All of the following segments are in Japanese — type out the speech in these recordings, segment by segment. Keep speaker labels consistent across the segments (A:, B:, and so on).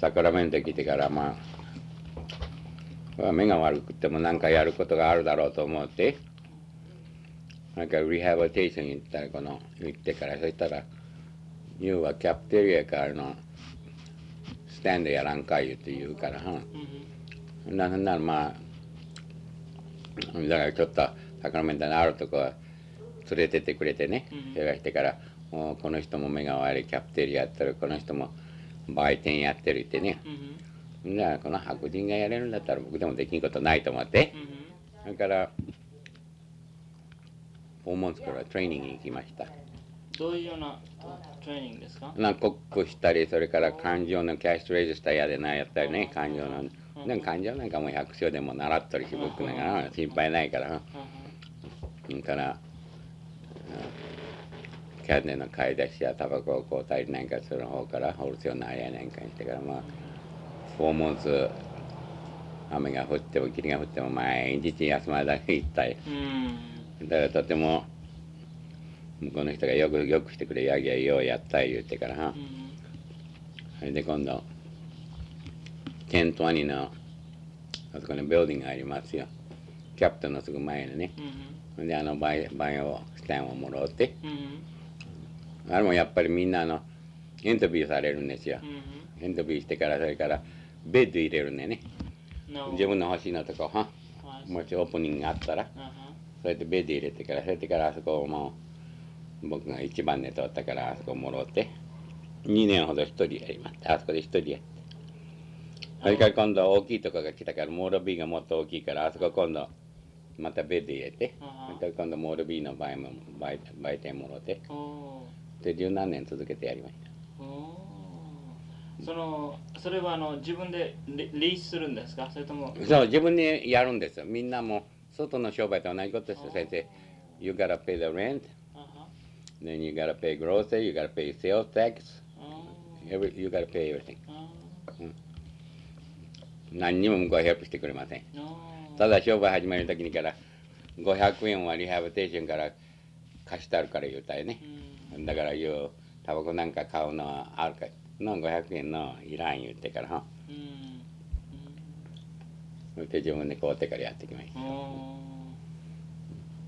A: サクラメント来てからまあ目が悪くても何かやることがあるだろうと思ってなんかリハビリテーション行ったらこの行ってからそしたら「ユーはキャプテリアからのスタンドやらんかい」って言うからはんなならまあだからちょっとサクラメントのあるとこ連れてってくれてね世話してから「この人も目が悪いキャプテリアやってるこの人も売店やってる」ってね。じゃあこの白人がやれるんだったら僕でもできんことないと思って。それから訪問からトレーニングに行きました。
B: どういうようなトレーニングですか？
A: なコックしたりそれから感情のキャッシュレジスターやでなやったりね。感情のでも感情なんかもう百姓でも習っとるし僕なんか心配ないから。それからキャンデーの買い出しやタバコを買うたりなんかする方からホルセオナーやなんかにしてからまあフォーモンズ雨が降っても霧が降っても毎日休まだけ行ったりだからとても向こうの人がよくよくしてくれやぎゃようやった言うてからはそれで今度ケントワニのあそこにビルディングがありますよ。キャプテンのすぐ前にね。であのバイオスタンをもらってあれもやっぱりみんなあのインタビューされるんですよ。インタビューしてからそれからベッド入れるんでね。自分の欲しいのとかはもしオープニングがあったらそうやってベッド入れてからそれてからあそこをもう僕が一番で通ったからあそこもろって2年ほど一人やりました。あそこで一人やって。それから今度大きいとこが来たからモールビーがもっと大きいからあそこ今度またベッド入れてそれから今度モールビーの売も売売店もろってで十何年続けてやりました。
B: そのそれはあの自分でリリースするんですか？それとも
A: そう自分でやるんですよ。みんなも外の商売と同じことですよ先生 You gotta pay the rent then you gotta pay grocery you gotta pay sales tax every, you gotta pay everything. 何にも向こうはヘルプしてくれません。ただ商売始める時にから500円はリハビリテーションから貸してあるから言うたよねだから言うタバコなんか買うのはあるかの500円のいらん言ってからはそれで自分で買うてからやってきました。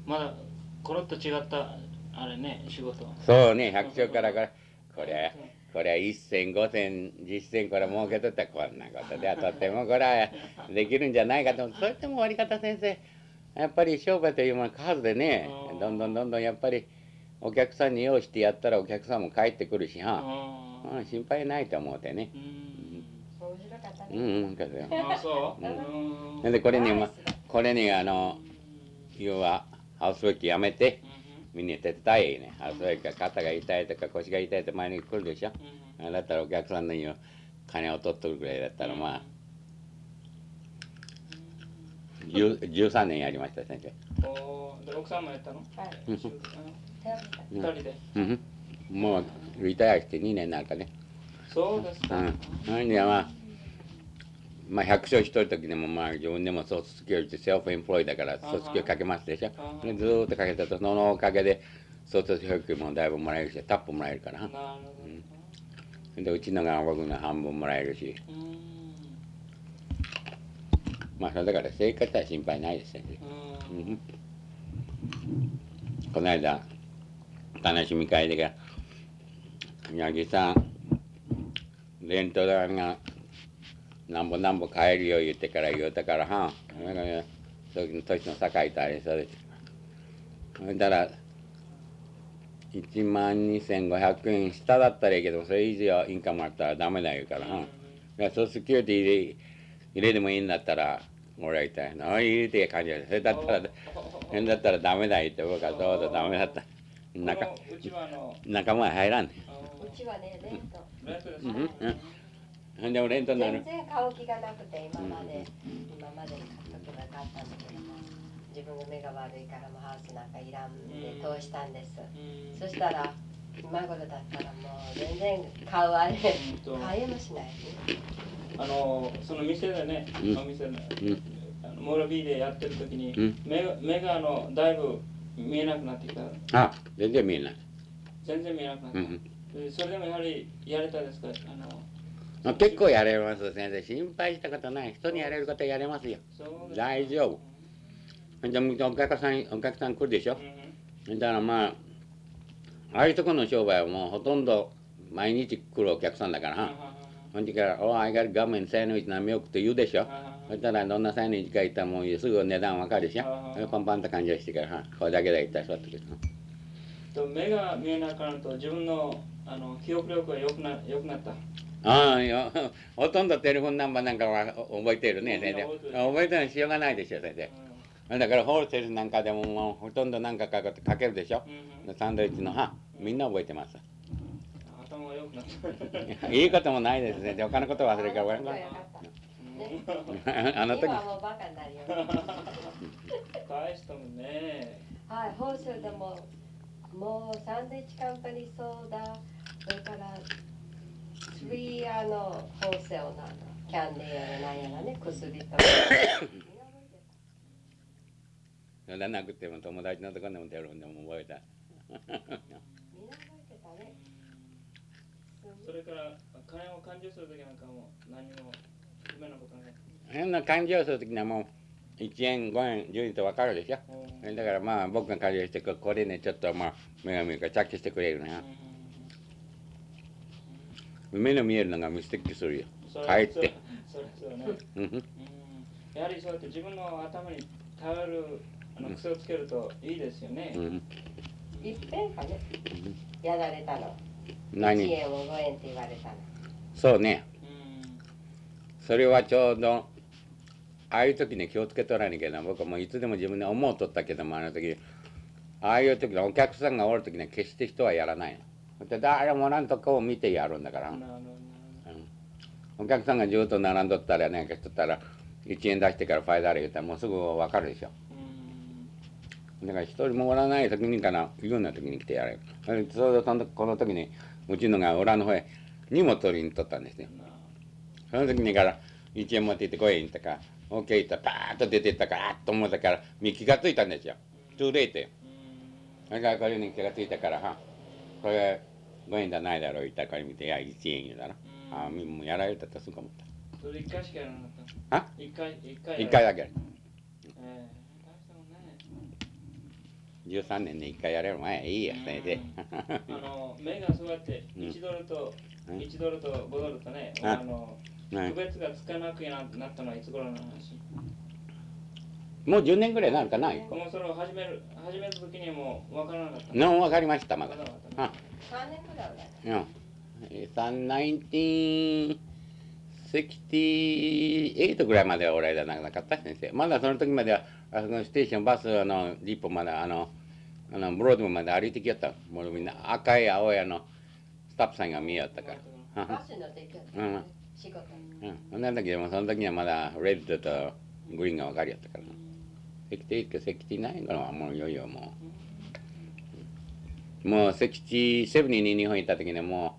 B: まだコロッと違ったあれね仕事。
A: そうね百姓からからこれはこれは一銭五銭十銭これ儲けとったらこんなことでは とってもこれはできるんじゃないかと。それでも終わり方先生やっぱり商売というもの数でねどんどんどんどんやっぱりお客さんに用意してやったらお客さんも帰ってくるしは、うん、心配ないと思うてね。うん、うん、かよ。
B: あ、そ
A: う？
B: う。
A: でこれにまこれにあの要はハウスウェイキやめて。みんな手伝いね。ハウスウェイキ肩が痛いとか腰が痛いと前に来るでしょ。だったらお客さんの金を取っとるぐらいだったらまあ。13年やりました先生。
B: おで奥さんもやったの？はい。二人で？
A: うん。もうリタイアして2年になるかね。
B: そうですか。うん。
A: なんでまあ。まあ百姓しとる時でもまあ自分でもソースキュリティセルフエンプロイだからソースキュかけますでしょ。でずーっとかけたとそのおかげでソースキュもだいぶもらえるしタップもらえるから。なるほど。でうちのが僕の半分もらえるし。まあそれだから生活は心配ないですよね。うん、この間楽しみ会でが八木さんレント代がなんぼなんぼ買えるよ言ってから言うたからはん時の年の境たりそうですそしたら1万2500円下だったらいいけどそれ以上インカムあったらダメだ言うからはん。ソースセキュリティで入れてもいいんだったらもらいたいな。あ入れて感じそれだったら変だったらダメだ言って僕はどうぞダメだった。
B: 中
A: 仲間入らん。ね
C: うちはねレント。
B: レントです
A: うん。でもレントになる
C: 全然買う気がなくて今まで、今まで買っとなかったんだけども自分が目が悪いからもうハウスなんかいらんで通したんです、そしたら今頃だったらもう全然買うあれ買いもしない
B: あのその店でね、
A: うん。
B: お店で、
A: うん。
B: あのモールビーでやってる時に、
A: うん。
B: 目が目があのだいぶ見えなくなってきた。
A: あ全然見えない。
B: 全然見えなくなった、
A: うん
B: でそれでもやはりやれたですか？あの
A: まあ結構やれます先生。心配したことない。人にやれることはやれますよ。大丈夫。じゃあお客さんお客さん来るでしょ？
B: うん
A: だからまあああいうとこの商売はもうほとんど毎日来るお客さんだから。はほんでから「おあいがる画面サイッチ何秒って言うでしょそしたらどんなサイッチか言ったらもうすぐ値段わかるでしょパンパンと感じがしてからはこれだけで言ったら座ってくる
B: と目が見えなくなると自分のあの記憶力が良くな良くなった。
A: ああいやほとんどテレフォンナンバーなんかは覚えてるね先生
B: 覚えてる
A: のしようがないでしょ先生だからホールセールなんかでももうほとんどなんかかかけるでしょ
B: うんうん
A: サンドイッチのはみんな覚えてます。いいこともないですねで他のこと忘れるからごめんなさいあの時。
B: 大したもんね。
C: はい、ホースでも、もうサンドイッチカンパニーソーダ、それから、スリーあの、ホーセルなの、キャンディーやらなんやらね、薬とか。
A: そんななくても友達のところでもテレフォンでも覚えた。
B: それから金を勘定するときなんかも何も不明なことない。
A: 変な感情するときにはもう1円5円10円と分かるでしょ。だからまあ僕が借りしてここれねちょっとまあ目が見えるから着地してくれるな目の見えるのがミステックするよ。帰って。
B: それそれね。
A: うん。
B: うん。やはりそうやって自分の頭に頼るあの癖をつけるといいですよね。
A: うん。
C: いっぺんかね、やられたの。1
A: 何
C: 円を5円って言われたの。
A: そうね。
B: うん。
A: それはちょうどああいう時に気をつけとらなきゃいけない。僕はもういつでも自分で思うとったけどもあの時ああいう時のお客さんがおる時には決して人はやらないの。で誰もなんとかを見てやるんだから、
B: なるほどなる
A: お客さんがずっと並んどったらなんかしとったら1円出してからファイダーレ言ったらもうすぐ分かるでしょだから一人もおらない時にかな言うような時に来てやれ。それでちょうどそのこの時にうちのが裏の方へ荷物取りに取ったんですよ
B: な
A: その時にから1円持って行ってこい言ったから OK 言ったらパーッと出てったからあっと思ったから気がついたんですよ。トゥーレイトよ
B: うん
A: それからこれに気がついたからはこれ5円じゃないだろう言ったらこれ見ていや1円言うだろああみもうやられたとすぐ思っ
B: それ一回しかやらなかった。
A: あ？
B: 一回一回
A: た
B: やら
A: 1回だけ
B: ええ大した。もんね。
A: 13年で1回やれる前いいや先生
B: あの目がそうやって
A: うん
B: 1ドルと
A: うん。
B: 1ドルと5ドルとね、
A: あ
B: あの
A: はい。
B: 区別がつかなくななったのはいつ頃の話？
A: もう10年ぐらいになるかな？
B: もうそれを始める始めた時にもう分からなかった。
A: の分かりましたまだ。
B: 分からなかった。
A: あ
C: 3年ぐらいはね。
A: うん。1968ぐらいまではおられなかった先生。まだその時まではあそこのステーションバスあのリッポまであのあのブロードまで歩いてきよった。もうみんな赤い青いあのスタッフさんが見えよったから。
C: バスに乗って行くよ
A: うん。
C: 仕事に。
A: うん。そんな時でもその時にはまだレッドとグリーンが分かりよったから。68か69からはもういよいよもう。もう67に日本行った時にも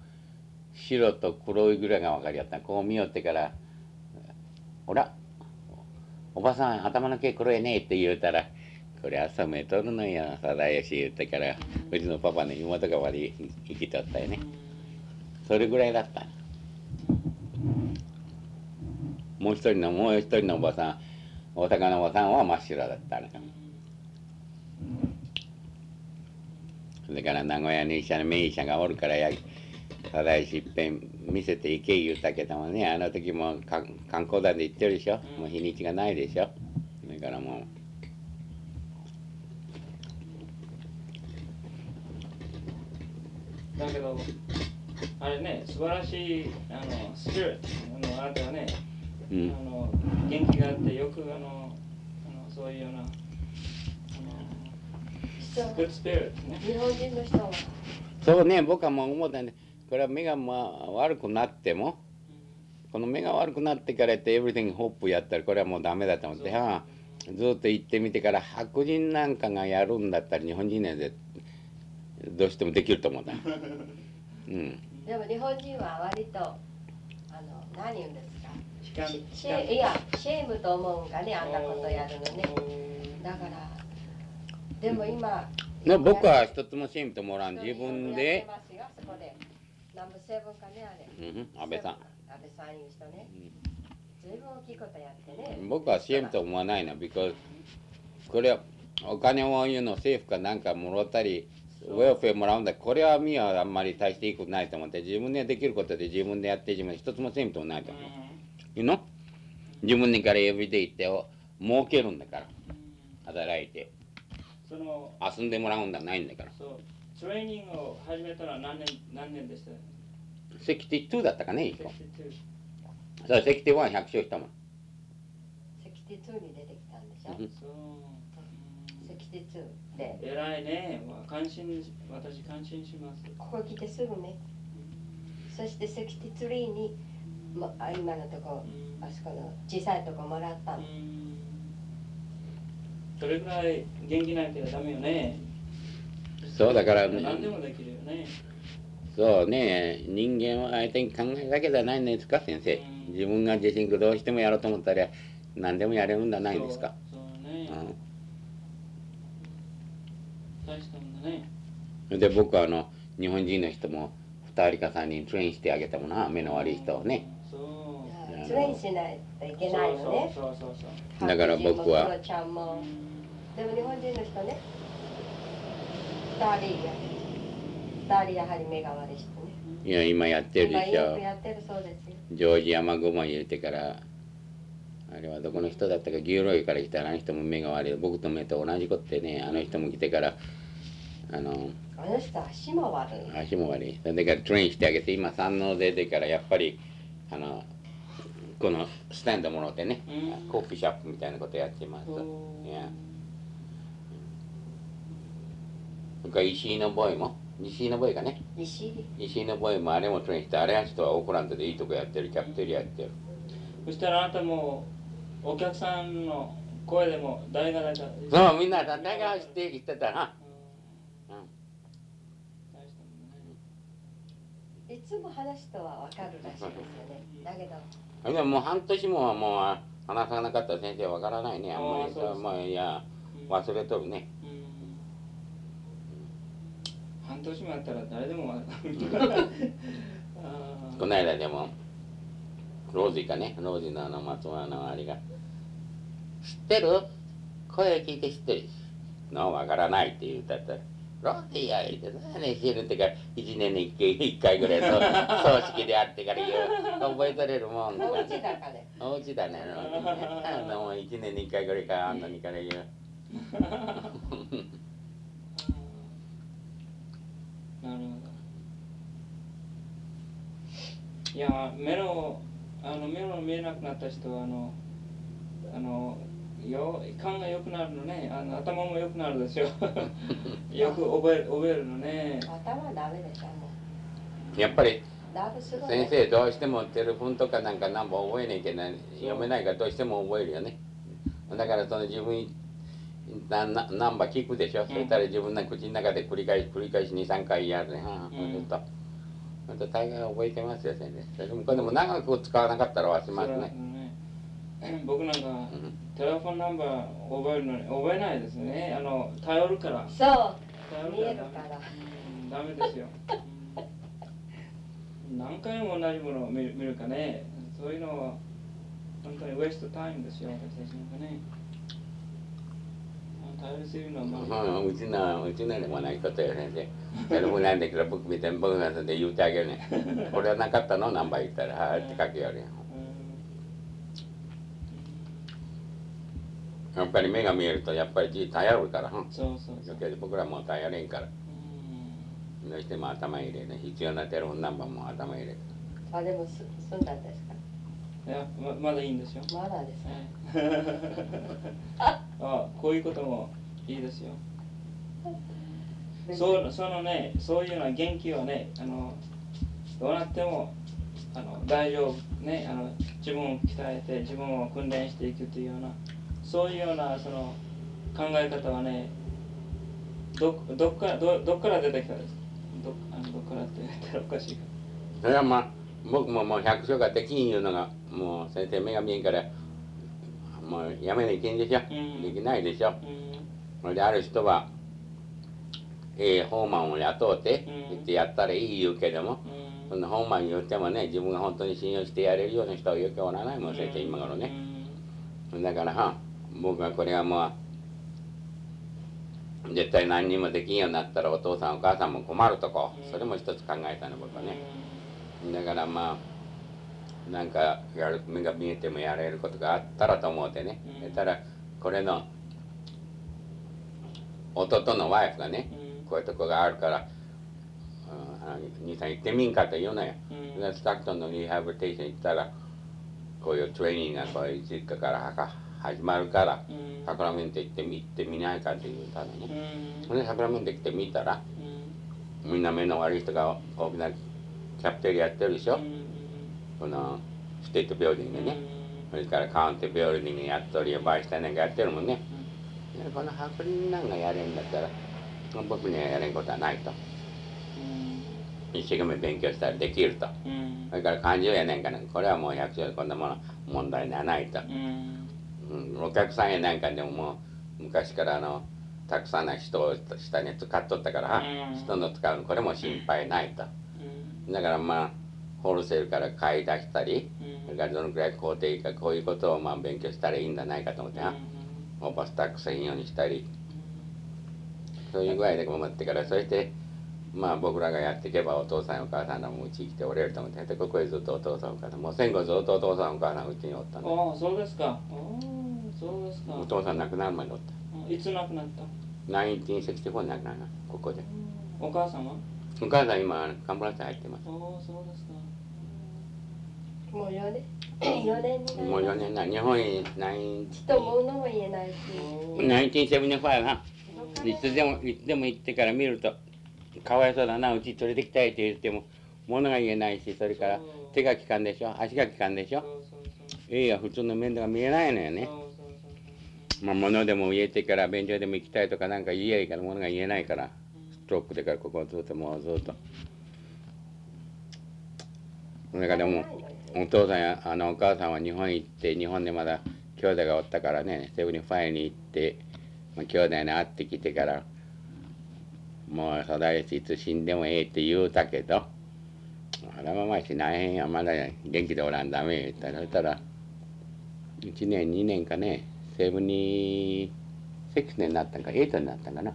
A: う白と黒いぐらいが分かりよった。こう見よってから「ほらおばさん頭の毛黒いね」って言うたら「これ朝目とるのよ貞義」言ってからうちのパパの妹が悪い生きとったよね。それぐらいだった。もう一人のもう一人のおばさん大阪のおばさんは真っ白だったのそれから名古屋に医者の名医者がおるからやただいしいっぺん見せて行け言うたけどもねあの時もか観光団で行ってるでしょ。もう日にちがないでしょ。だからも
B: だけどあれね素晴らしいあのスピリットあのあなたはね、
A: う、うん、
B: あの元気があってよくあのあのそういうようなあ
C: 人
B: のグッドスピリットね。
C: 日本人の人は。
A: そうね僕はもう思ったんでこれは目がまあ悪くなってもこの目が悪くなってからやってエブリティングホップやったらこれはもうダメだと思って、ずっと行ってみてから白人なんかがやるんだったら日本人なんでどうしてもできると思った。うん、
C: でも日本人は割とあの何言うんですか？シェいやシェームと思うんかねあんなことやるのね。
B: お
C: だからでも今
A: ね僕は一つもシームともらん。自分で
C: ナンバーセブンかねあれ。
A: うん、安倍さん。
C: 安安倍さんいう人ね。ずいぶん大きいことやってね。
A: 僕は CM と思わないの。Because これはお金を言うの政府かなんかもらったりウェルフェアもらうんだこれはみはあんまり大していいことないと思って自分でできることで自分でやって自分で一つもせんともないと思う。You know 自分でからエブリデイって儲けるんだから。働いて。
B: その
A: 遊んでもらうんだないんだから。
B: そうトレーニングを始めたのは何年何年でした
A: ？62だったかね一個。
B: 62
A: そう61は100勝したもん
C: 62に出てきたんでしょ？
A: うん。
B: そう。
C: 62で。
B: 偉いね。わ感心私感心します。
C: ここ来てすぐね。そして63にまあ今のとこ
B: うん。
C: あそこの小さいとこもらったの。
B: それぐらい元気ないけどダメよね
A: そうだから
B: 何でもできるよね。
A: そうね。人間は相手に考えだけじゃないんですか先生。
B: うん。
A: 自分が自身どうしてもやろうと思ったら何でもやれるんじゃないんですか。
B: そうそうね。
A: うん。
B: 大したもんだね。
A: で僕はあの日本人の人も2人か3人トレインしてあげたもんな目の悪い人をね。
C: トレインしないといけないのね。
B: そうそうそうそう
A: だから僕は
C: でも日本人の人ね2人や。2人やはり目が悪い人ね。
A: いや今やってる
C: 今
A: でしょ。
C: よくやってるそうですよ。
A: ジョージ山雲入れてからあれはどこの人だったかギューロイから来たらあの人も目が悪い。僕と目と同じことでねあの人も来てからあの
C: あの人足も悪い。
A: 足も悪い。だからトレインしてあげて今三能出てからやっぱりあのこのスタンドもろってね
B: うん。
A: コーヒーショップみたいなことやってます。いやそれから石井のボーイも石井のボーイかね。
C: 石井？
A: 石井のボーイもあれもトレインしてあれは人はオークランドでいいとこやってるキャプテリアやってる。
B: そしたらあなたもお客さんの声でも誰が誰か
A: そうみんな誰が知ってきてたな。
B: うん。
C: い。つも話すとは分かるらしいですよね。だけど。
A: でももう半年ももう話さなかったら先生わからないね。あんまり。
B: そう
A: まあいや
B: うん
A: 忘れとるね。
B: うん半年もあったら誰でもわか。る
A: この間でもロージーかねロージーのあの松村のあれが「知ってる？声聞いて知ってる。のわからない」って言ったったら「ロージーや」言って「何知るってか1年に1回一回ぐらいの葬式であってから言う。覚えとれるもん
C: お家だから
A: お家だね。ロージーねあのもう1年に1回ぐらいかあんなにから言う
B: なるほど。いや目のあの目の見えなくなった人はあのあのよ勘が良くなるのね。あの頭も良くなるですよ よく覚え覚えるのね。
C: 頭はダメでしょもう。
A: やっぱり先生どうしてもテレフォンとかなんか何本覚えないけど読めないからどうしても覚えるよね。だからその自分ななナンバー聞くでしょ、そしたら自分の口の中で繰り返し繰り返し23回やるね、はあ、そうすると。本当大概覚えてますよ先生。それでもこれでも長く使わなかったら忘れますね。
B: ね。僕なんか
A: うん。
B: テレフォンナンバー覚えるのに覚えないですね。あの頼るから。
C: そう。
B: 頼
C: 見えるから。
B: うん。ダメですよ、うん。何回も同じものを見る見るかね。そういうのは本当にウェストタイムですよ私たちなんかね。あ頼りすぎるのはまあ、
A: うん、うちのうちのでもないことよ先生テレフォンなんだけど僕見て僕がそれで言うてあげるねこれはなかったの？ナンバー言ったら。はいって書くよりやっぱり目が見えるとやっぱり字頼るから、うん。
B: うん、そうそう。そう、
A: 僕らもう頼れんから。
B: うん。
A: どうしても頭入れね。必要なテレフォンナンバーも頭入れ
C: あでもす済んだんですか
B: いやままだいいんですよ。
C: まだですね。
B: あこういうこともいいですよ。そうそのねそういうような元気をねあのどうなってもあの大丈夫ねあの自分を鍛えて自分を訓練していくというようなそういうようなその考え方はねどどっからどどっから出てきたんですか？どあのどっからって言ったらおかしいか。
A: それはまあ僕ももう百姓ができんいうのがもう先生目が見えんからもうやめないけんでしょ、
B: うん。
A: できないでしょ。
B: うん。
A: それである人はええホーマンを雇うて
B: うん。
A: 言ってやったらいい言うけども
B: うん。
A: な本番によってもね自分が本当に信用してやれるような人はよくおらないもん先生今頃ね。だからは僕はこれはもう絶対何にもできんようになったらお父さんお母さんも困るとこ。それも一つ考えたの僕はねだからまあなんかやる目が見えてもやれることがあったらと思うてね。
B: うん。
A: たらこれの弟のワイフがねこういうとこがあるからうん兄さん行ってみんかと言うのよ。でスタクトンのリハビリテーション行ったらこういうトレーニングがこういう実家からはか始まるからサクラメント行ってみ行ってみないかって言ったのね。それでサクラメント行ってみたらみんな目の悪い人が大きなキャプテリアやってるでしょ？このステートビルディングね。それからカウンティビルディングやっとりバイスタイなんかやってるもんね。でこの白人なんかやれんだったら僕にはやれんことはないと。一生懸命勉強したらできると。それから漢字やねんからこれはもう百姓こんなもの問題はないと、うん、お客さんやなんかでももう昔からあのたくさんの人を下に使っとったから、
B: うん。
A: 人の使うのこれも心配ないとだからまあホールセールから買い出したりそれからどのくらい工程かこういうことをまあ勉強したらいいんじゃないかと思ってなオーバースタック専用にしたり。そういう具合で思ってからそしてまあ僕らがやっていけばお父さんやお母さんらもうち来ておれると思ってでここへずっとお父さんお母さんもう戦後ずっとお父さんお母さんうちにおったの。
B: ああそうですか。ああそうですか。
A: お父さん亡くなるまでおった。
B: いつ亡くなった
A: 1964に亡くなるなここで。
B: お母さんは？
A: お母さん。今カンブラス入ってます
B: ああそうですか。
C: もう4年？4年になり
A: もう4年な日本に9
C: ちとものも言えないし。
A: 1975はいつでもいつでも行ってから見るとかわいそうだな。うち連れてきたいって言っても物が言えないしそれから手が利かんでしょ？足が利かんでしょ？
B: そうそうそう
A: いや普通の面倒が見えないのよね。まあ物でも言えてから便所でも行きたいとかなんか言えばいいから物が言えないからストロークでからここずっともうずっと。それからでもお父さんやあのお母さんは日本行って日本でまだ兄弟がおったからねセブンファイに行って、まあ、兄弟に会ってきてからもう育いいつ死んでもええって言うたけどあらまましないへんやまだ元気でおらんダメ言ったら。そしたら1年2年かねセブンに6年になったんか8になったんかな。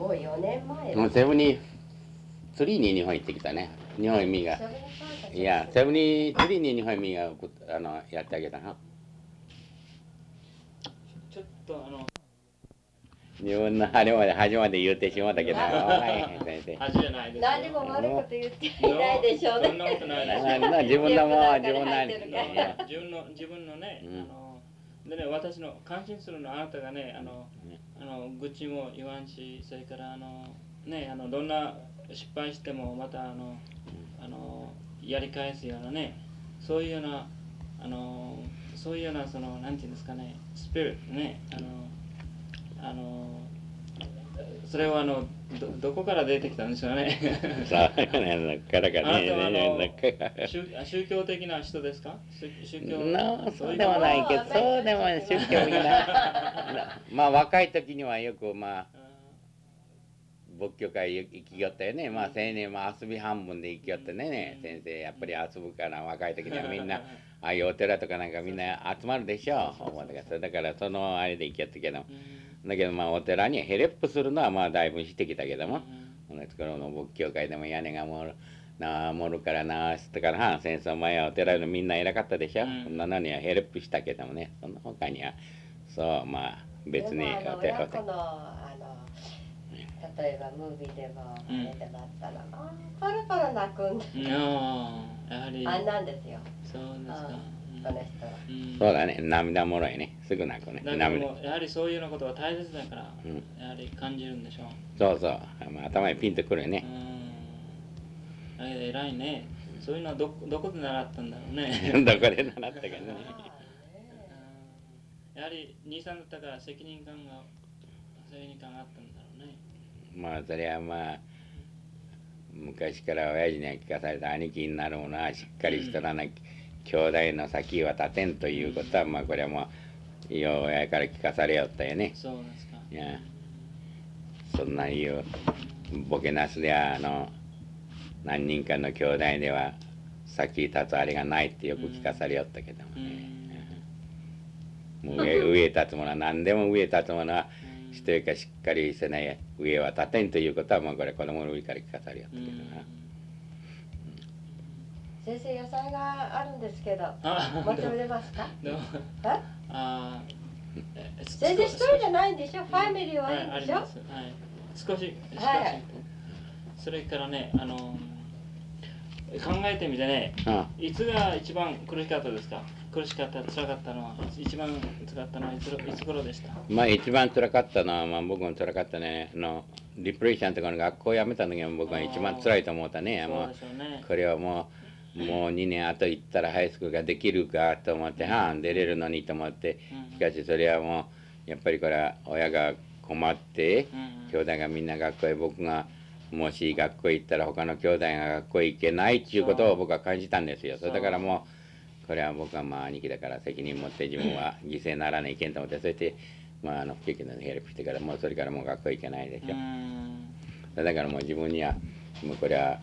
C: もう4年前
A: もうセブンに3に日本行ってきたね。日本ミが。いやセブンに3に日本ミがあのやってあげたな
B: ちょっとあの
A: 自分のあれまで恥まで言ってしまったけど。おい先生。
B: 恥じゃないですよ。
C: 何も悪いこと言っていないでしょう
B: そんなことないです
A: 自分のもの自分なり
C: 入ってるから。
B: 自分の自分のね、
A: うん。
B: あのでね私の感心するのはあなたがねあの、あの愚痴も言わんしそれからあのねあのどんな失敗してもまたあの、あのやり返すようなねそういうようなあのそういうようなそのなんていうんですかねスピリットねあのあのそれはあのどどこから出てきたんでしょうね。
A: さあねからかね
B: 宗宗教的な人ですか？宗宗教
A: なそう
B: い
A: でもないけどそうでもない。宗教的な。まあ若い時にはよくまあ仏教界行きよったよね。まあ青年は遊び半分で行きよってね。先生やっぱり遊ぶから若い時にはみんな ああいうお寺とかなんかみんな集まるでしょ。思うだからそのあれで行きよったけど。だけどまあお寺にヘレップするのはまあだいぶしてきたけども。同じ頃の仏教界でも屋根がもるなもるからなしてからは戦争前はお寺のみんな偉かったでしょ、
B: うん。
A: そんなのにはヘレップしたけどもね。その他にはそうまあ別にお寺
C: 親子のあの例えばムービーでもあ
B: うん
C: れでもあったら、あーパラパラ泣くんだ
B: いやはり。
C: あんなんですよ。
B: そうですか。
C: うん。この人は
B: うん。
A: そうだね。涙もろいね。すぐ泣くね。
B: だけど
A: 涙。
B: もやはりそういうようなことは大切だから、
A: うん。
B: やはり感じるんでしょう。
A: そうそう、まあ、頭にピンとくるよね。
B: うん。え偉いね。そういうのはどどこで習ったんだろうね。
A: どこで習ったかね。
B: うん。やはり兄さんだったから責任感が責任感があったんだ
A: まあそれはまあ昔から親父には聞かされた兄貴になるものはしっかりしとらなき兄弟の先は立てんということはまあこれはもうよう親から聞かされよったよね。
B: そうですか。
A: いやそんな言うボケナスではあの何人かの兄弟では先立つあれがないってよく聞かされよったけどもね、もう上上立つものは何でも上立つものは人よりかしっかりせない上は立てんということはもうこれ子供の上から聞かされよったけどな、
C: 先生野菜があるんですけど
B: あ
C: 持っておれますか？
B: でも
C: え？
B: あえ
C: 先生一人じゃないんでしょ？ファミリー
B: は
C: はいいるんでしょ？
B: はい少し少し、
C: はい。
B: それからねあの考えてみてね
A: あ。
B: いつが一番苦しかったですか？苦しかった辛かったのは一番辛かったのはいついつ頃でした？
A: まあ一番辛かったのは、まあ、僕も辛かったね。あのディプレッションとかの学校辞めた時は僕が一番辛いと思ったね。もう
B: ね。
A: これはもうもう2年後行ったらハイスクールができるかと思って、はあ出れるのにと思って。
B: うん。
A: しかしそれはもうやっぱりこれは親が困って
B: うん。
A: 兄弟がみんな学校へ僕がもし学校へ行ったら他の兄弟が学校へ行けないっていうことを僕は感じたんですよ。それだからもうこれは僕はまあ兄貴だから責任持って自分は 犠牲にならないけんと思ってそしてまああの不景気のヘルプしてからもうそれからもう学校へ行けないでしょ、
B: うん。
A: だからもう自分にはもうこれは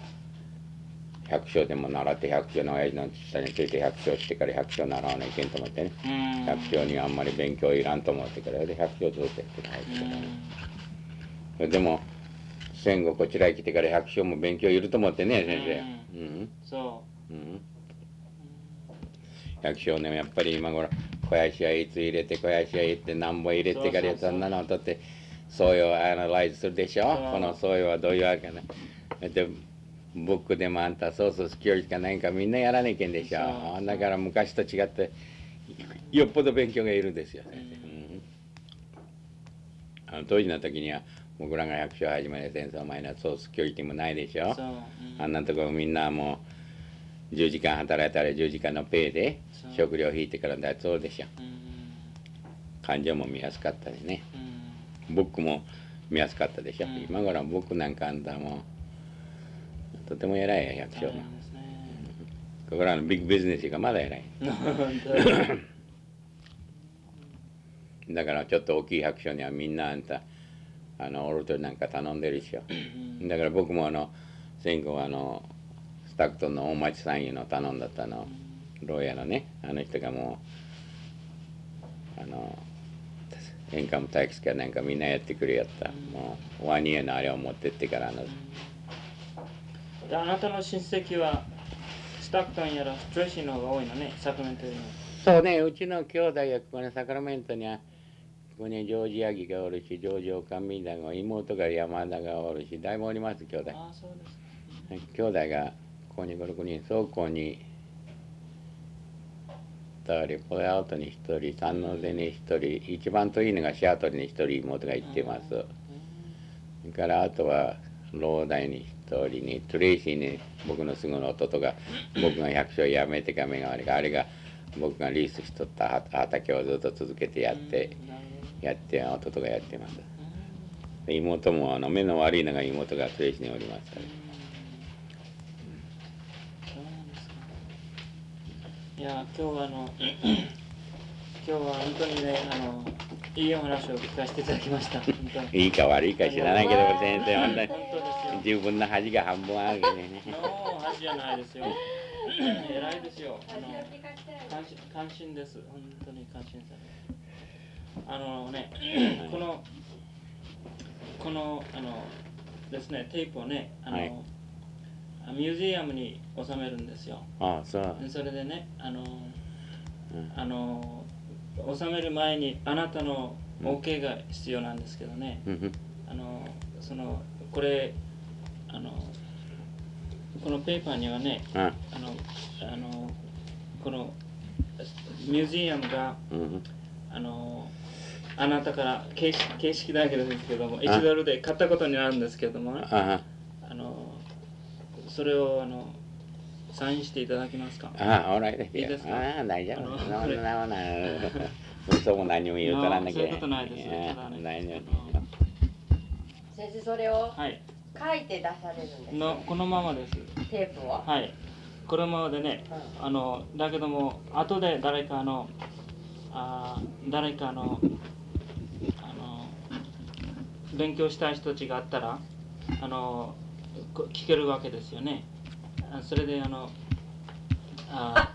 A: 百姓でも習って百姓の親父の下について百姓してから百姓習わないけんと思ってね
B: うん。
A: 百姓にはあんまり勉強いらんと思ってからで百姓ずっとやってたそれでも戦後こちらへ来てから百姓も勉強いると思ってね先生。うん。
B: そ
A: うん百姓ねやっぱり今頃肥やしはいつ入れて肥やしはいってなんぼ入れてからそんなのを取ってソイをアナライズするでしょ？
B: そう
A: このソイはどういうわけね？でブックでもあんたソーススキルしかないんかみんなやらねえけんでしょ？
B: そう
A: だから昔と違ってよっぽど勉強がいるんですよ先生、うん。あの当時の時には僕らが百姓始めて戦争前のソースキュリティもないでしょ？
B: うそう、うん。
A: あんなところみんなもう10時間働いたら10時間のペイで食料引いてからだそうでしょ。
B: うん。
A: 感情も見やすかったりね。
B: うん。
A: ブックも見やすかったでしょ、
B: うん。
A: 今頃はブックなんかあんたもうとても偉いよ百姓も。
B: 大変ですね。
A: ここらのビッグビジネスがまだ偉い。だからちょっと大きい百姓にはみんなあんたあのオルトなんか頼んでるでしょ。
B: うん。
A: だから僕もあの戦後あのスタクトンの大町さんいうの頼んだったの。牢屋のねあの人がもうあのエンカムタイクスかなんかみんなやってくれやった。もうワニエのあれを持ってってからあの
B: であなたの親戚はスタクトンやらトレイシーの方が多いのねサクラメントよりも。
A: そうねうちの兄弟がここにサクラメントにはここにジョージヤギがおるしジョージオカミダが妹が山田がおるしだいぶおります兄弟。
B: ああそうですか。
A: 兄弟がここに56人倉庫に2人ポレアウトに1人サンノゼに1人一番遠いのがシアトルに1人妹が行ってます。それからあとはローダイに1人にトレイシーに僕のすぐの弟が 僕が百姓辞めてか目が悪い。からあれが僕がリースしとった畑をずっと続けてやってやって弟がやってます。妹もあの目の悪いのが妹がトレイシーにおりますから。
B: そうなんですかいや今日はあの 今日は本当にねあのいいお話を聞かせていただきました。
A: いいか悪いか知らないけど先生本当に自分の恥が半分あるけどね。
B: の恥じゃないですよ。偉いですよ。あの感心感心です。本当に感心されるあのねこのこのあのですねテープをねあの、
A: はい
B: ミュージアムに収めるんですよ。
A: ああそう。
B: それでねあの
A: うん。
B: あの収める前にあなたの OK が必要なんですけどね、
A: うん
B: あのそのこれあのこのペーパーにはね
A: あ
B: あのあのこのミュージアムが
A: うん
B: あのあなたから形式形式だけですけども
A: あ
B: 1ドルで買ったことになるんですけどもね。
A: あ
B: あのそれをあのサインしていただけますか？
A: ああ、オーライですよ。
B: いいですか？
A: ああ、大丈夫。そんなもんな。嘘も何も言うとらんなきゃ。
B: そういうことないですよ。
A: や
B: ただね
A: ないのに
C: 先生それを
B: はい。
C: 書いて出されるんです
B: のこのままです。
C: テープを、
B: はい。このままでね
C: う
B: あのだけども後で誰かのあー誰かのあの勉強したい人たちがあったらあのこ聞けるわけですよね。あそれであのあ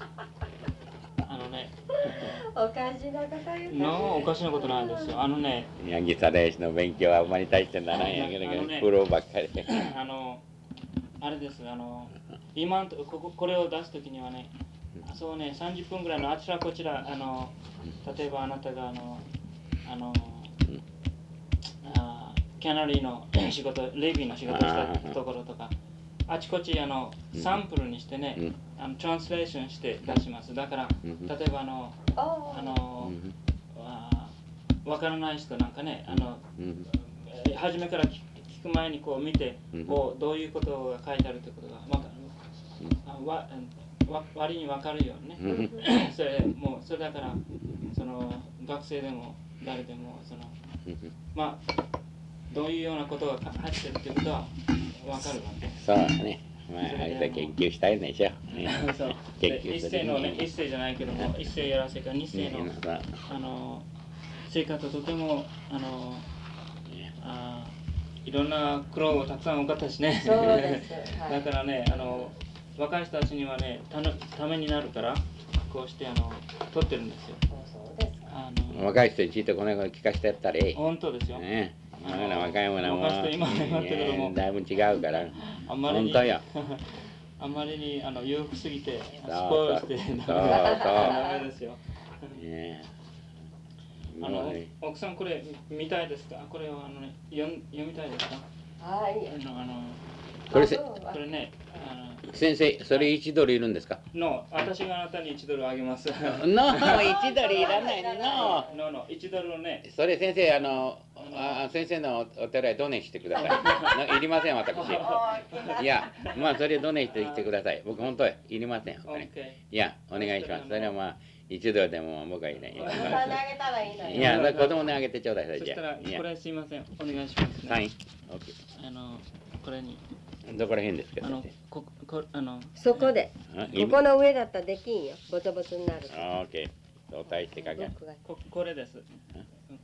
B: あのね。
C: おかしなこと言う
B: のおかしなことないですよ。あのね。
A: ヤギサダヤシの勉強はあんまり大してならんやけど
B: ね。
A: 苦労ばっかり。で
B: あのあれです。あの今こここれを出す時にはねそうね30分ぐらいのあちらこちらあの例えばあなたがあのあのあキャナリーの仕事レビーの仕事をしたところとかあちこちあのサンプルにしてね、
A: うん。
B: あのトランスレーションして出します。だから
A: うん。
B: 例えばあの
C: お
B: あの、あわからない人なんかねあの初めから聞聞く前にこう見て
A: うん。
B: こうどういうことが書いてあるってことがわかわわ割に分かるようにね。それもうそれだからその学生でも誰でもそのまあどういうようなことが入ってるってことは分かるわけ？
A: そうだね。まああれだ研究したいんでしょ、ね
B: そう。
A: 研究する
B: 世のね一世じゃないけども一世やらせか二世の
A: ね
B: あの生活とてもあのあいろんな苦労をたくさん多かったしね。
C: そうです、はい、
B: だからね、あの若い人たちにはね、たのためになるから、こうしてあの撮ってるんですよ。
C: そうそうですか。
B: あの
A: 若い人にちょっとこの声聞かせてやったらいい
B: 本当ですよ。
A: ね今の若いものはもだいぶ違うから。
B: あんまりに
A: 本当よ。
B: あんまりにあの裕福すぎて、スポイルして
A: そう
B: ダメですよ。
A: ね
B: あの奥さんこれ見たいですか？これはあのね読ん読みたいですか？
C: はい
B: あのあの
A: これ
B: これね、あ
A: 先生それ1ドルいるんですか？
B: のの私があなたに1ドルあげます。
A: の1ドルいらないの。
B: のの1ドルをね。
A: それ先生あのあ先生のお寺へドネしてください。ないりません私。いやまあそれドネしてきてください。僕本当いりませんいやお願いします。それはまあ1ドルでも僕はいない。
C: お子さんにあげたらいいのよ
A: いや、子供にあげてちょうだい、そ
B: ー。
A: れじゃ
B: これすいません。お願いします、ね。
A: サインオッケ
B: あのこれに。
A: ーどこら辺ですか
B: あのここあの。
C: そこで。
A: あ
C: ここの上だったらできんよ。ボツボツになる
A: あオッケー相対してかけ。
B: これです。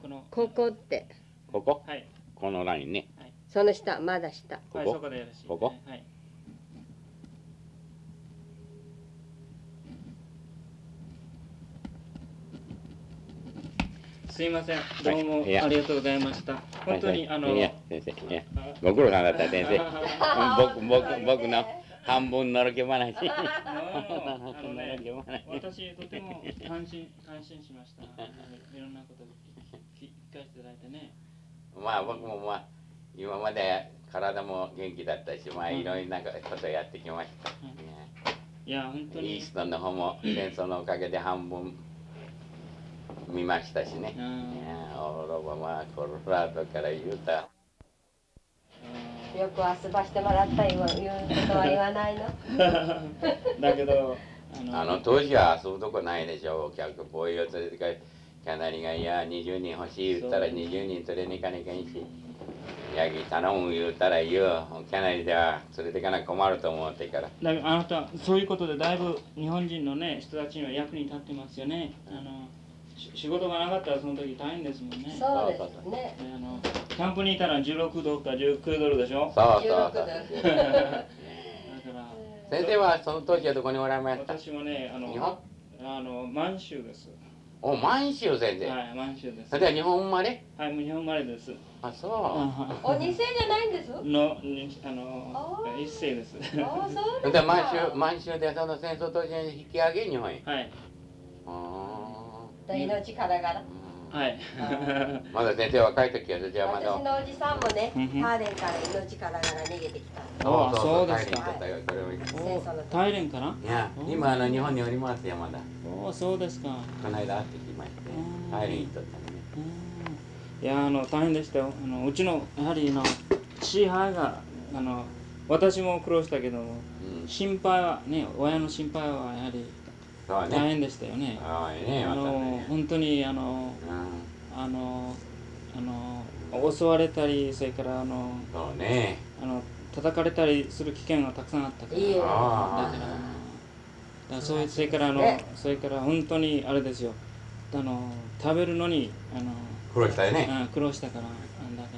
B: この。
C: ここって
A: ここ？
B: はい。
A: このラインね。
C: その下まだ下。
B: はい
A: ここ
B: そこでよろし。い。
A: ここ？
B: はい。すいません。どうもありがとうございました。本当にあの
A: いや先生いや。ご苦労さんだった先生。僕僕僕の 半分のろけ話。
B: 私とても感心感心しました。いろんなことを聞聞かせていただいてね。
A: まあ僕もまあ今まで体も元気だったしまあいろいろなことやってきました、
B: い。や本当に。
A: イース。トの方も戦争のおかげで半分見ましたしね。
B: うん。
A: いやオーロバまあコロラドから言うた。ら
C: よく遊ばしてもらった言う言うことは言わないの。
B: だけどあの
A: あの当時は遊ぶとこないでしょ。お客ボーイを連れて帰キャナリがいや20人欲しい。言ったら
B: そう
A: 20人連れに行かなきゃいけんし。ヤギ頼む言うたらいいよ。キャナリでは連れてかな困ると思ってから。
B: だけどあなたそういうことでだいぶ日本人のね人たちには役に立ってますよね。あのし仕事がなかったらその時大変ですもんね。
C: そうですね。
B: であのキャンプにいたら16ドルか19ドルでしょ？
A: そうそう
C: 16
A: そう
C: 度
B: だから
A: 先生はその当時はどこにおられました？
B: 私もねあの
A: 日本？
B: あの満州です。
A: お満州先生、
B: はい満州です。
A: それでは日本生まれ？
B: はいもう日本生まれです。
A: あそう。
C: お二世じゃないんです？
B: のにあの一世です。
C: ああそうで
A: 満州
C: か
A: 満州でその戦争当時に引き上げ日本へ。
B: はい。
A: あ
C: 命からがら
A: ー
B: はい。
A: まだ先生若い時はじゃあまだ。
C: 私のおじさんもねハーレンから命からがら逃げてきた。
B: あそうですか。大連かな。
A: や今あの日本におりますよまだ。
B: おおそうですか。
A: この間会ってきまして
B: うん。
A: 帰りに行っとったのね。
B: いやあの大変でしたよ。あのうちのやはりあの父母があの私も苦労したけども
A: うん。
B: 心配はね親の心配はやはり大
A: そうね。
B: 変でしたよね。
A: ああいいねまた
B: あの
A: ね
B: 本当にあの
A: うん。
B: あのあの襲われたりそれからあの
A: そうね。
B: あの叩かれたりする危険がたくさんあったから。
C: いいよ。
B: だから
A: あ
B: だからそういうそれからあの
C: ね
B: それから本当にあれですよ。あの食べるのにあの
A: 苦労したよね。
B: うん苦労したからあだか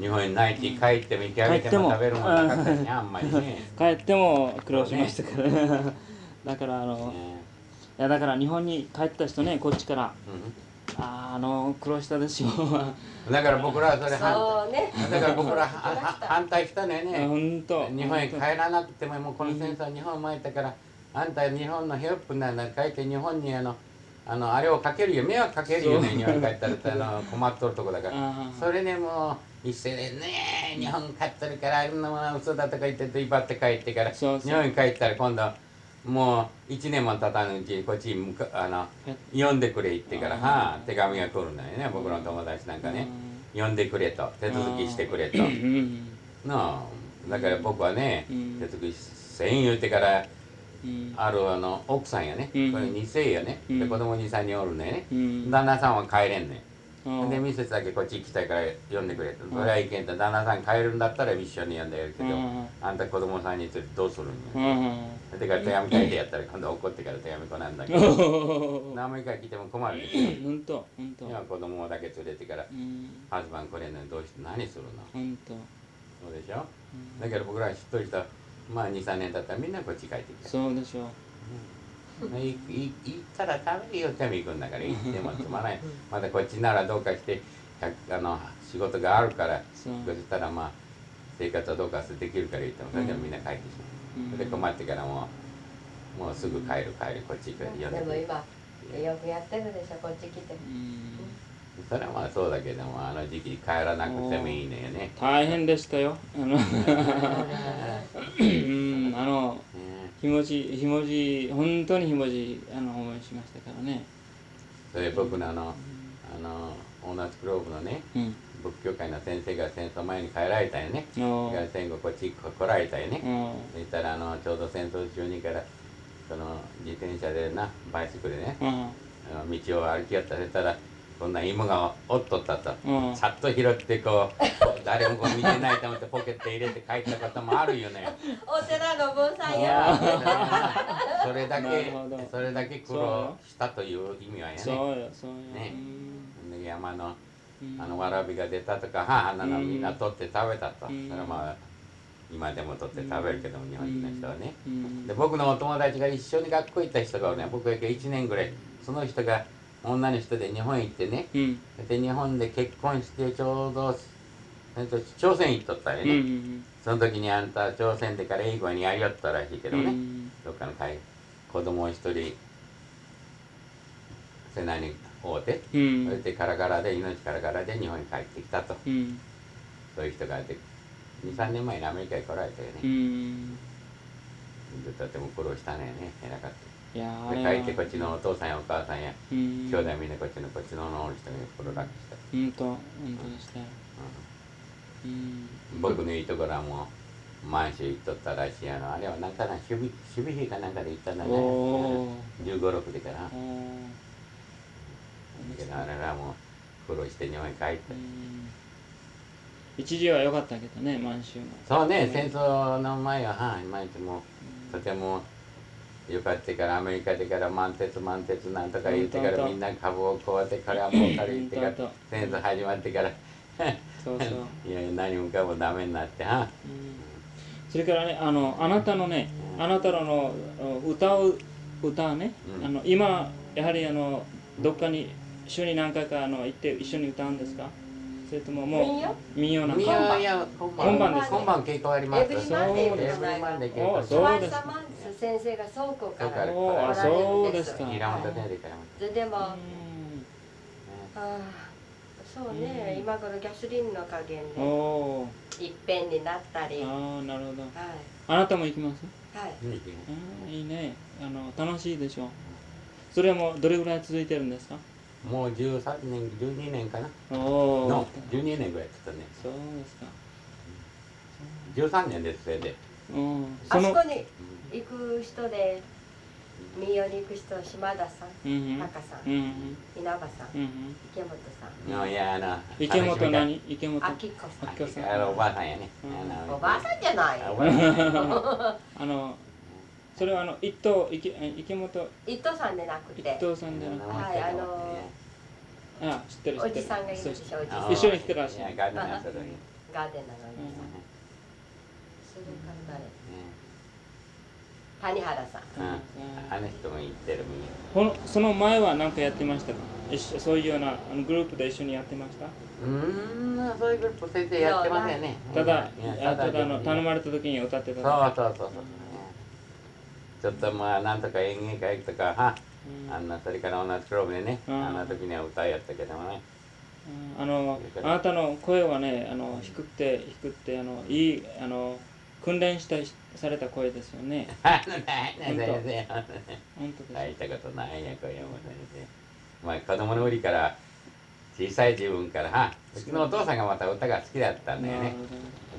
A: 日本に内地帰っても行き上げても食べるもんなかったしねあんまりね。
B: 帰っても苦労しましたから。ねだからあの
A: ね
B: いやだから日本に帰った人ねこっちから。
A: う
B: あーあの苦労したでしょ
A: んだから僕らはそれ反
C: そうね。
A: だから僕らはは反対したのよね
B: 本当。
A: 日本へ帰らなくてももうこの戦争は日本前だからあんた日本のヘルプなんだ帰って日本にあのあのあれをかけるよ迷惑かけるよね
B: そう。
A: 日本に帰ったらってあの 困っとるとこだから。
B: あー。
A: それでもう一斉でねえ日本帰ってるからあんなものは嘘だとか言ってと威張って帰ってから
B: そうそう。
A: 日本に帰ったら今度もう1年も経たぬうちにこっちに向かあの呼んでくれ言ってからはあ手紙が来るんだよね僕の友達なんかね。呼んでくれと手続きしてくれと。
B: うん。うん。
A: なあだから僕はね
B: うん。
A: 手続きせん言うてから
B: うん。
A: あるあの奥さんやね、
B: うん。
A: これ2世やね、
B: うん。
A: で子供23人おるね、
B: うん。
A: 旦那さんは帰れんね
B: うん。
A: んでミセスだけこっち行きたいから呼んでくれと、それはいけんと旦那さん帰るんだったら一緒に呼んでやるけど、
B: うん
A: あんた子供さんについてどうするん
B: う
A: や、
B: ん
A: だから手紙書いてやったら今度怒ってから手紙来なんだけど。
B: うん。
A: 何回来ても困るでしょ。
B: 本当本当。
A: 今子供だけ連れてから
B: うん。
A: ハズバン来れんのにどうして何するの？
B: 本当。
A: そうでしょ？だけど僕ら知っとる人まあ23年経ったらみんなこっち帰ってきた
B: そうでしょう。
A: いい行ったら食べるよっても行くんだから行ってもつまらないまたこっちならどうかして100あの仕事があるから
B: そ
A: したらまあ生活はどうかできるから言ってもそれでもみんな帰ってしまう、それで困ってからもうもうすぐ帰る帰るこっち来る呼ん
C: でも今よくやってるでしょこっち来て。
B: うん。
A: それはまあそうだけどもあの時期帰らなくてもいいのよね。
B: 大変でしたよ。あの。うん。あの。
A: ね
B: ひもじひもじ本当にひもじあの思いしましたからね。
A: それで僕のあのあの同じグローブのね
B: うん。
A: 仏教界の先生が戦争前に帰られたよね。
B: お
A: だから戦後こっち来られたよね。
B: うん
A: そしたらあのちょうど戦争中にからその自転車でなバイシクルでね
B: うん。
A: あの道を歩きよった。そしたらこんな芋がおっとったと、
B: うん。
A: さっと拾ってこう誰もこう見てないと思ってポケット入れて帰ったこともあるよね。
C: お寺の坊さん
B: あ
C: や
A: それだ
B: な
A: けそれだけ苦労したという意味はや
B: そう
A: ね
B: よそうよ。
A: ね。
B: うん。
A: で山の
B: うん。
A: あのわらびが出たとかはあんなのみんな取って食べたと、
B: うん。
A: それはまあ今でも取って食べるけども日本人の人はね、
B: うん。
A: で僕のお友達が一緒に学校行った人がね僕が1年ぐらいその人が女の人で日本行ってね
B: うん。
A: で日本で結婚してちょうど、えっと、朝鮮行っとったよ
B: うんう
A: ね、
B: ん。
A: その時にあんた朝鮮でから英語にやりよったらしいけどね、
B: うん。
A: どっかの会子供を一人背中に負うて、
B: うん。
A: それでカラカラで命カラカラで日本に帰ってきたと。
B: うん。
A: そういう人がいて23年前にアメリカに来られたよ
B: う
A: ね、
B: ん
A: とても苦労したね偉かっ
B: い
A: 帰ってこっちのお父さんやお母さんや
B: うん。
A: 兄弟みんなこっちのこっちののおる人に心楽した、
B: 本当本当でしたようん。
A: うん。僕のいいところはもう満州行っとったらしいあのあれはなんかな守備守備兵かなんかで行ったんだね。
B: お
A: 1 5 6でから。あれはもう苦労して日本に帰って。
B: うん。一時は良かったけどね満州が
A: そうね戦争の前ははい毎日もとてもよかったからアメリカでから満鉄満鉄なんとか言ってからみんな株をこうやってこれは儲かる言ってから
B: 本
A: 戦争始まってから。
B: そうそう、
A: いや何もかもダメになっては
B: うん。それからねあのあなたのねあなたのの歌う歌ね、
A: うん。
B: あの今やはりあのどっかに週に何回かあの行って一緒に歌うんですか？それとももう
C: 民謡？
B: なん
A: い
B: か
A: 今
B: 今晩です。
A: 今晩稽古あります。
C: エブリマンデー
B: そうです。お
A: 古
B: そうです
C: 先生が倉庫から
B: あそうですか。
A: 平本ででから
C: それでも、あ
B: うん。
C: あそうね、
B: うん。
C: 今頃ギャソリンの加減
B: お
C: で
B: お
C: いっぺんになったり。
B: ああなるほど。
C: い。
B: あなたも行きます？
C: はい。
B: いいね。あの楽しいでしょ。うそれはもうどれぐらい続いてるんですか？
A: もう13年12年かな。の12年ぐらい経ったね。
B: そうですか。
A: 13年ですそれで。
B: うん。
C: あそこに行く人で民謡に行く人島田さん
B: うん
C: さん
B: うんうん。
C: 稲葉さん
B: うんうん。
C: 池本さん。
A: いやあの
B: 池本何？池本。
C: あきこさん。
B: あ
A: おばあさんやね。
B: うん。
C: おばあさんじゃない。
A: あ
B: のそれはあの一等池池本。
C: 伊藤さんでなくて。
B: 一等さんじゃなくて。
C: はいあの
B: あ知ってる知ってる。
C: おじさんがいるでしょおじさん。
A: あ
B: 一緒に来てらっしゃる
A: ガーデナーそれ
C: ガーデナーのおじさん。それから誰？谷原さん。
A: うん。うん。あの人も言ってるみ
B: このその前は何かやってましたか？一緒そういうようなあのグループで一緒にやってました？
A: うーんそういうグループ先生やってませんね。
B: ただただあの頼
A: そう
B: まれた時に歌ってた
A: そうそうそうちょっとまあなんとか演芸会とかは
B: うん。
A: あんなそれから同じクラブでね。
B: うん。
A: あんな時には歌やったけどもね。
B: うん。あのあなたの声はねあの低くて低くてあのいいあの訓練したされた声ですよね。
A: あのね先生
B: 本当。です、
A: 泣いたことないんやこれも先生まあ子供の折から小さい自分からはうちのお父さんがまた歌が好きだったんだよね。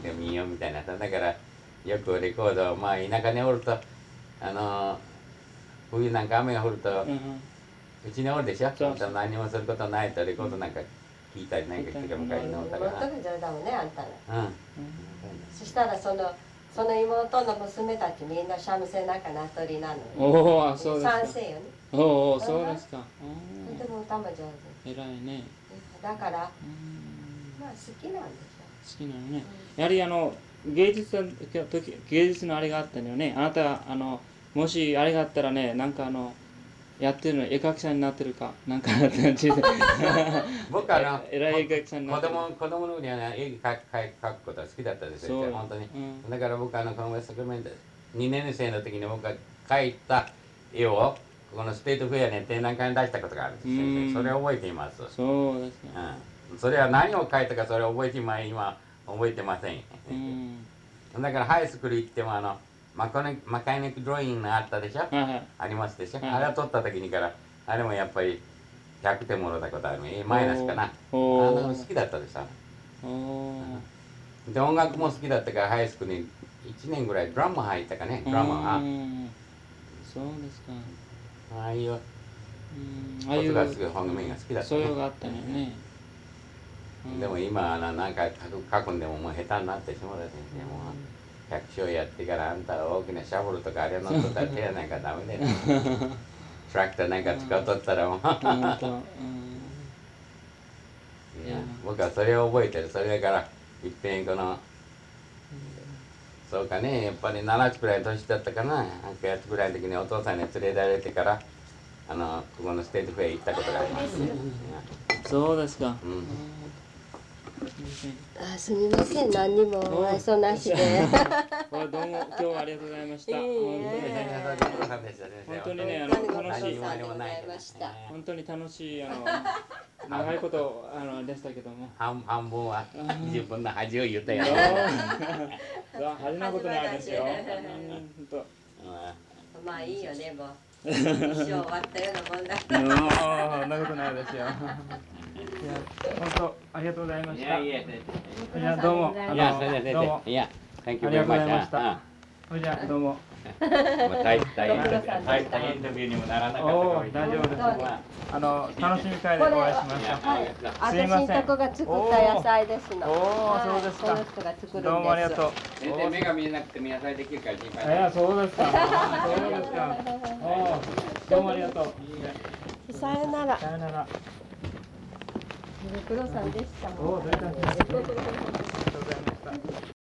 A: で民謡みたいなだからよくレコードまあ田舎におるとあの冬なんか雨が降ると
B: う
A: ちにおるでしょ？
B: そう
A: 本当何もすることないとレコードなんか聞いたりなんかして昔の歌が
C: 妹が上だもん。ねあんたら。
A: うん。
C: そしたらそのその妹の娘たちみんな三味線なんかなっとりなの
B: おおあそうですか。
C: 賛成よね。
B: おおそうですか。
C: とても歌も上手。
B: 偉いね。
C: だから
B: うん。
C: まあ好きなんでし
B: 好きなのね。やはりあの芸術の時芸術のあれがあったのよね。あなたあのもしあれがあったらねなんかあのやってるの絵描きさんになってるか。なんか小さい
A: 僕あの
B: えらい絵描きさんにな
A: 子
B: ってる。
A: 供子供の時にはね絵描く描くことは好きだったですよ本当に。
B: うん。
A: だから僕あのこのウェストクルメント2年生の時に僕が描いた絵をこのステートフェアに展覧会に出したことがあるんですそれを覚えています。
B: そうですね。
A: うん、それは何を書いたかそれを覚えてま今覚えてません、
B: うん。
A: だからハイスクール行ってもあのマカネマカニックドローイングがあったでしょ、
B: はいはい。
A: ありますでしょ、
B: はい
A: あれを取った時にからあれもやっぱり100点もらったことあるねマイナスかな。あの好きだったでさ
B: おお
A: で音楽も好きだったからハイスクールに1年ぐらいドラム入ったかねドラマが
B: うんそうですか。
A: ああいう
B: うん。ああいう
A: 音がすごい方面が好きだったね。
B: 素養があったのよね。うん
A: でも今なんか書くんでももう下手になってしまうだ先生もう百姓やってからあんたは大きなシャボルとかあれ乗っとったら手やなんかダメだよ。トラクターなんか使うとったらもういや僕はそれを覚えてる。それだからいっぺんこのそうかねやっぱり7つくらいの年だったかな。8つくらいの時にお父さんに連れられてからあのここのステートフェア行ったことがあります、
B: そうですか。
A: うん
C: あすみません。何にもお愛想なしで
B: どうも今日はありがとうございました。
C: いえいえ。
B: 本当にね
A: 本
B: 本当にねあの楽しい
C: さんでございました？
B: 本当に楽しいあの 長いことあのでしたけども。
A: 半半分は自分の恥を言ったよ
B: 恥なことないですよ。うん。本当。
C: まあいいよねもう。一生終わったようなもんだ
B: うんそんなことないですよ。いや本当ありがとうございました。い
A: いやいや
B: やどうもあ
A: いやそれ
B: の
A: で
B: どうも
A: いや Thank you
B: ありが
A: very
B: とうござい
A: much
B: ました。それじゃあどうも。
A: まあ大大変
C: ご苦労さんでした
A: 大変インタビューにもならなかった
B: 大丈夫です。あの楽しみ会でお会いしました。
C: はい
B: すいません
C: 私んとこが作った野菜ですの
B: おーおそうですか
C: この人が作るんです
B: どうもありがとう。
A: 全然目が見えなくても野菜できるから心配
B: いや、そうですか。そうですか。おお、どうもありがとう。
C: さよなら
B: さよなら。
C: ご苦労さんでした、
B: ありがとうございました。